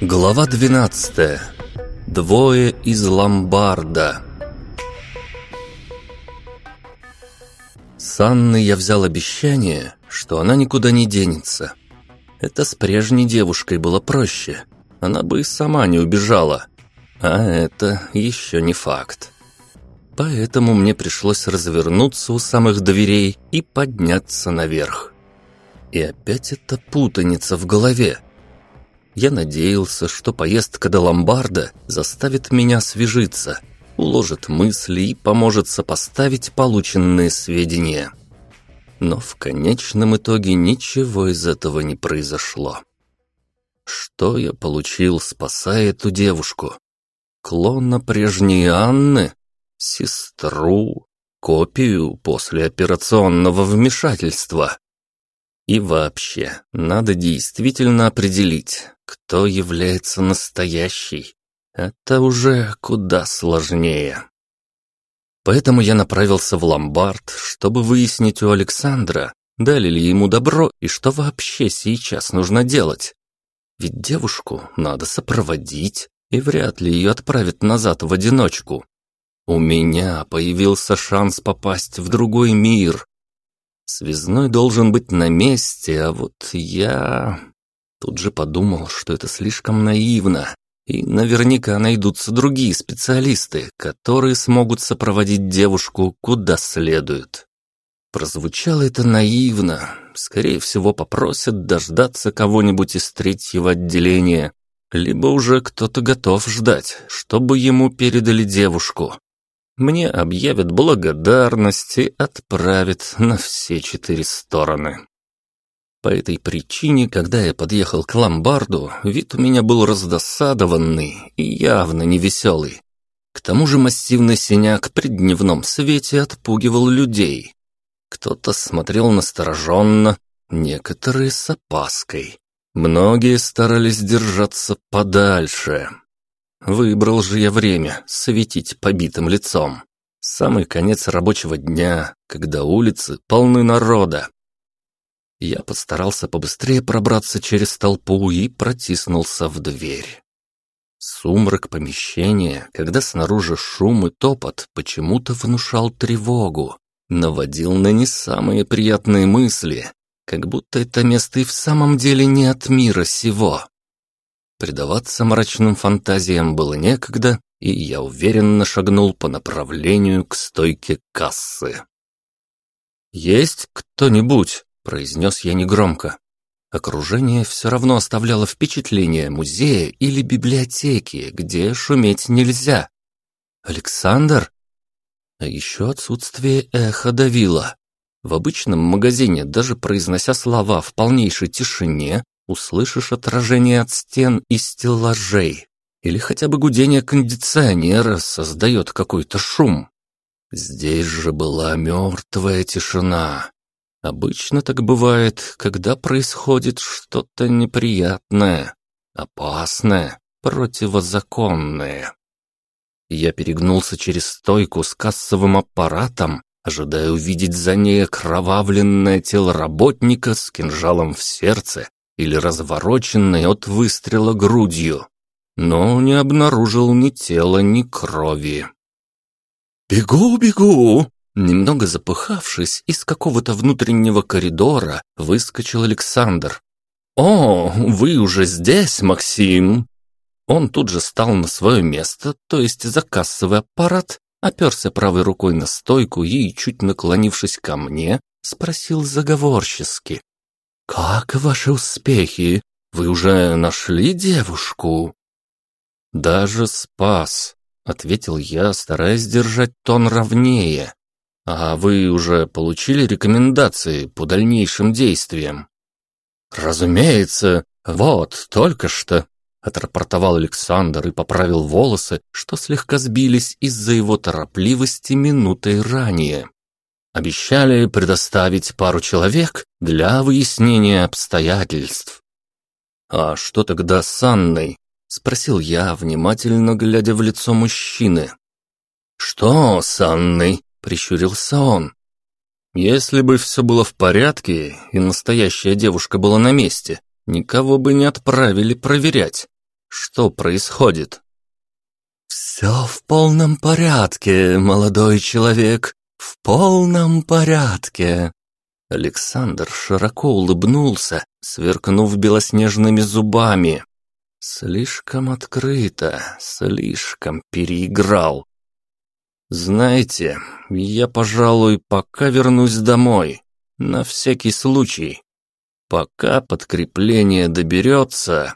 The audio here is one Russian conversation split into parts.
Глава 12. Двое из ломбарда. С Анны я взял обещание, что она никуда не денется. Это с прежней девушкой было проще. Она бы и сама не убежала. А это еще не факт. Поэтому мне пришлось развернуться у самых дверей и подняться наверх. И опять эта путаница в голове. Я надеялся, что поездка до ломбарда заставит меня освежиться, уложит мысли и поможет сопоставить полученные сведения. Но в конечном итоге ничего из этого не произошло. Что я получил, спасая эту девушку? Клона прежней Анны? сестру, копию после операционного вмешательства. И вообще, надо действительно определить, кто является настоящей. Это уже куда сложнее. Поэтому я направился в ломбард, чтобы выяснить у Александра, дали ли ему добро и что вообще сейчас нужно делать. Ведь девушку надо сопроводить, и вряд ли ее отправят назад в одиночку. У меня появился шанс попасть в другой мир. Связной должен быть на месте, а вот я... Тут же подумал, что это слишком наивно, и наверняка найдутся другие специалисты, которые смогут сопроводить девушку куда следует. Прозвучало это наивно. Скорее всего, попросят дождаться кого-нибудь из третьего отделения, либо уже кто-то готов ждать, чтобы ему передали девушку мне объявят благодарность и отправят на все четыре стороны. По этой причине, когда я подъехал к ломбарду, вид у меня был раздосадованный и явно невеселый. К тому же массивный синяк при дневном свете отпугивал людей. Кто-то смотрел настороженно, некоторые с опаской. Многие старались держаться подальше. Выбрал же я время светить побитым лицом. Самый конец рабочего дня, когда улицы полны народа. Я постарался побыстрее пробраться через толпу и протиснулся в дверь. Сумрак помещения, когда снаружи шум и топот, почему-то внушал тревогу, наводил на не самые приятные мысли, как будто это место и в самом деле не от мира сего. Предаваться мрачным фантазиям было некогда, и я уверенно шагнул по направлению к стойке кассы. «Есть кто-нибудь?» – произнес я негромко. Окружение все равно оставляло впечатление музея или библиотеки, где шуметь нельзя. «Александр?» А еще отсутствие эха давило. В обычном магазине, даже произнося слова в полнейшей тишине, услышишь отражение от стен и стеллажей, или хотя бы гудение кондиционера создает какой-то шум. Здесь же была мертвая тишина. Обычно так бывает, когда происходит что-то неприятное, опасное, противозаконное. Я перегнулся через стойку с кассовым аппаратом, ожидая увидеть за ней окровавленное тело работника с кинжалом в сердце или развороченной от выстрела грудью, но не обнаружил ни тела, ни крови. «Бегу, бегу!» Немного запыхавшись, из какого-то внутреннего коридора выскочил Александр. «О, вы уже здесь, Максим!» Он тут же стал на свое место, то есть за кассовый аппарат, оперся правой рукой на стойку и, чуть наклонившись ко мне, спросил заговорчески. «Как ваши успехи? Вы уже нашли девушку?» «Даже спас», — ответил я, стараясь держать тон ровнее. «А вы уже получили рекомендации по дальнейшим действиям?» «Разумеется, вот, только что», — отрапортовал Александр и поправил волосы, что слегка сбились из-за его торопливости минутой ранее. Обещали предоставить пару человек для выяснения обстоятельств. «А что тогда с Анной?» — спросил я, внимательно глядя в лицо мужчины. «Что с Анной?» — прищурился он. Если бы все было в порядке, и настоящая девушка была на месте, никого бы не отправили проверять. Что происходит? «Все в полном порядке, молодой человек, в полном порядке». Александр широко улыбнулся, сверкнув белоснежными зубами. Слишком открыто, слишком переиграл. «Знаете, я, пожалуй, пока вернусь домой. На всякий случай. Пока подкрепление доберется...»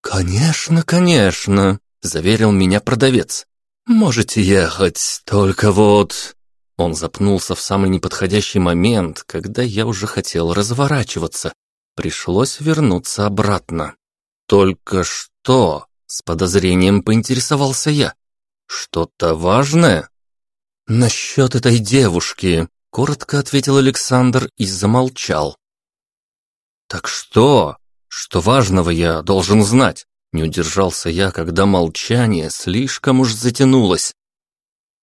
«Конечно, конечно», — заверил меня продавец. «Можете ехать, только вот...» Он запнулся в самый неподходящий момент, когда я уже хотел разворачиваться. Пришлось вернуться обратно. «Только что?» — с подозрением поинтересовался я. «Что-то важное?» «Насчет этой девушки», — коротко ответил Александр и замолчал. «Так что? Что важного я должен знать?» Не удержался я, когда молчание слишком уж затянулось.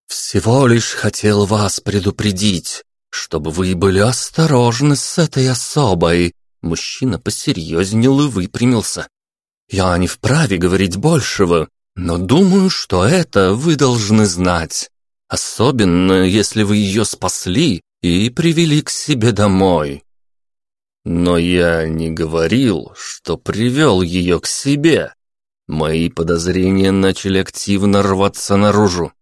«Всего лишь хотел вас предупредить, чтобы вы были осторожны с этой особой». Мужчина посерьезнел и выпрямился. «Я не вправе говорить большего, но думаю, что это вы должны знать. Особенно, если вы ее спасли и привели к себе домой. Но я не говорил, что привел ее к себе. Мои подозрения начали активно рваться наружу.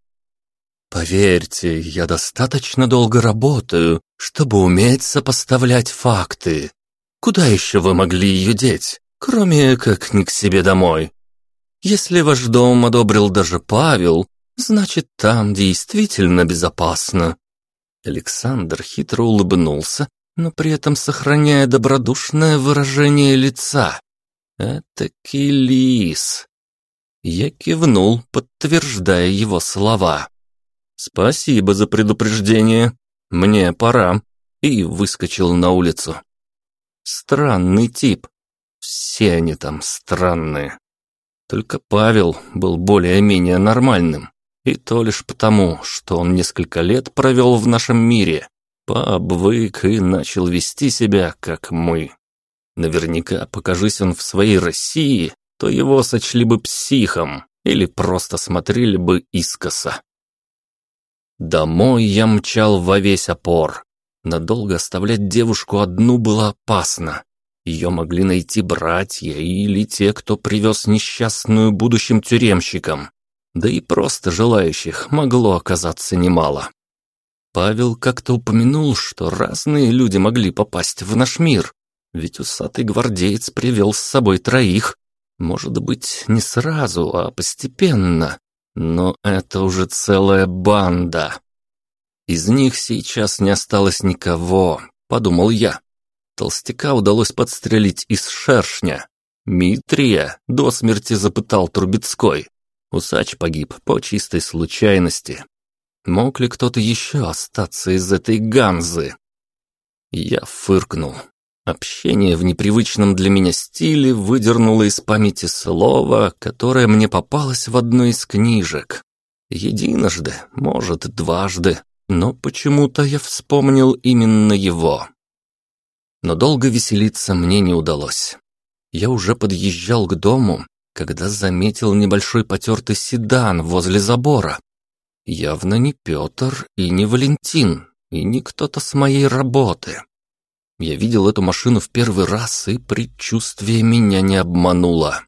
Поверьте, я достаточно долго работаю, чтобы уметь сопоставлять факты. Куда еще вы могли ее деть, кроме как не к себе домой? Если ваш дом одобрил даже Павел, Значит, там действительно безопасно. Александр хитро улыбнулся, но при этом сохраняя добродушное выражение лица. Это лис. Я кивнул, подтверждая его слова. «Спасибо за предупреждение. Мне пора». И выскочил на улицу. Странный тип. Все они там странные. Только Павел был более-менее нормальным. И то лишь потому, что он несколько лет провел в нашем мире, пообвык и начал вести себя, как мы. Наверняка, покажись он в своей России, то его сочли бы психом или просто смотрели бы искоса. Домой я мчал во весь опор. Надолго оставлять девушку одну было опасно. Ее могли найти братья или те, кто привез несчастную будущим тюремщикам да и просто желающих могло оказаться немало. Павел как-то упомянул, что разные люди могли попасть в наш мир, ведь усатый гвардеец привел с собой троих. Может быть, не сразу, а постепенно, но это уже целая банда. Из них сейчас не осталось никого, подумал я. Толстяка удалось подстрелить из шершня. Митрия до смерти запытал Трубецкой. Усач погиб по чистой случайности. Мог ли кто-то еще остаться из этой ганзы? Я фыркнул. Общение в непривычном для меня стиле выдернуло из памяти слово, которое мне попалось в одной из книжек. Единожды, может, дважды, но почему-то я вспомнил именно его. Но долго веселиться мне не удалось. Я уже подъезжал к дому, когда заметил небольшой потертый седан возле забора. Явно не Петр и не Валентин, и не кто-то с моей работы. Я видел эту машину в первый раз, и предчувствие меня не обмануло.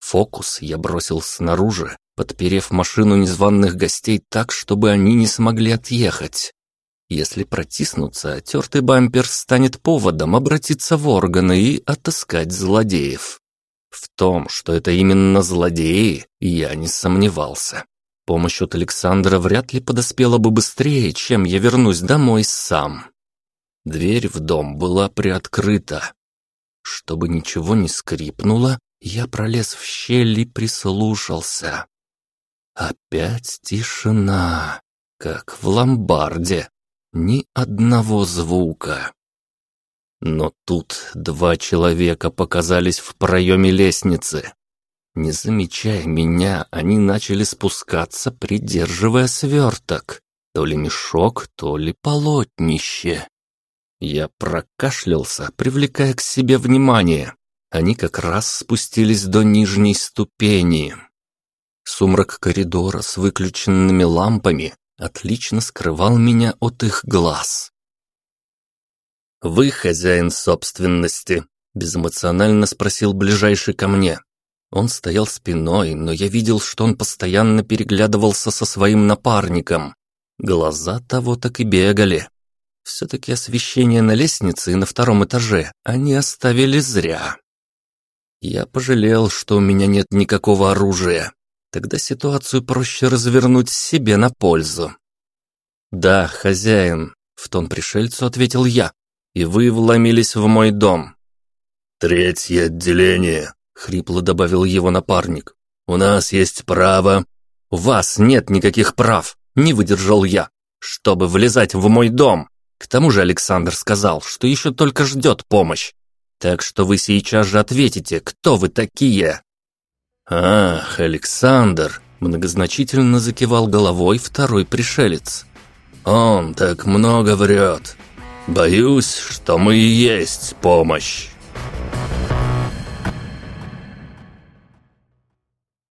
Фокус я бросил снаружи, подперев машину незваных гостей так, чтобы они не смогли отъехать. Если протиснуться, тертый бампер станет поводом обратиться в органы и отыскать злодеев. В том, что это именно злодеи, я не сомневался. Помощь от Александра вряд ли подоспела бы быстрее, чем я вернусь домой сам. Дверь в дом была приоткрыта. Чтобы ничего не скрипнуло, я пролез в щель и прислушался. Опять тишина, как в ломбарде. Ни одного звука. Но тут два человека показались в проеме лестницы. Не замечая меня, они начали спускаться, придерживая сверток. То ли мешок, то ли полотнище. Я прокашлялся, привлекая к себе внимание. Они как раз спустились до нижней ступени. Сумрак коридора с выключенными лампами отлично скрывал меня от их глаз. «Вы хозяин собственности?» – безэмоционально спросил ближайший ко мне. Он стоял спиной, но я видел, что он постоянно переглядывался со своим напарником. Глаза того так и бегали. Все-таки освещение на лестнице и на втором этаже они оставили зря. Я пожалел, что у меня нет никакого оружия. Тогда ситуацию проще развернуть себе на пользу. «Да, хозяин», — в тон пришельцу ответил я, — «и вы вломились в мой дом». «Третье отделение», — хрипло добавил его напарник. «У нас есть право...» «У вас нет никаких прав», — не выдержал я, «чтобы влезать в мой дом». К тому же Александр сказал, что еще только ждет помощь. Так что вы сейчас же ответите, кто вы такие. «Ах, Александр!» – многозначительно закивал головой второй пришелец. «Он так много врет. Боюсь, что мы и есть помощь».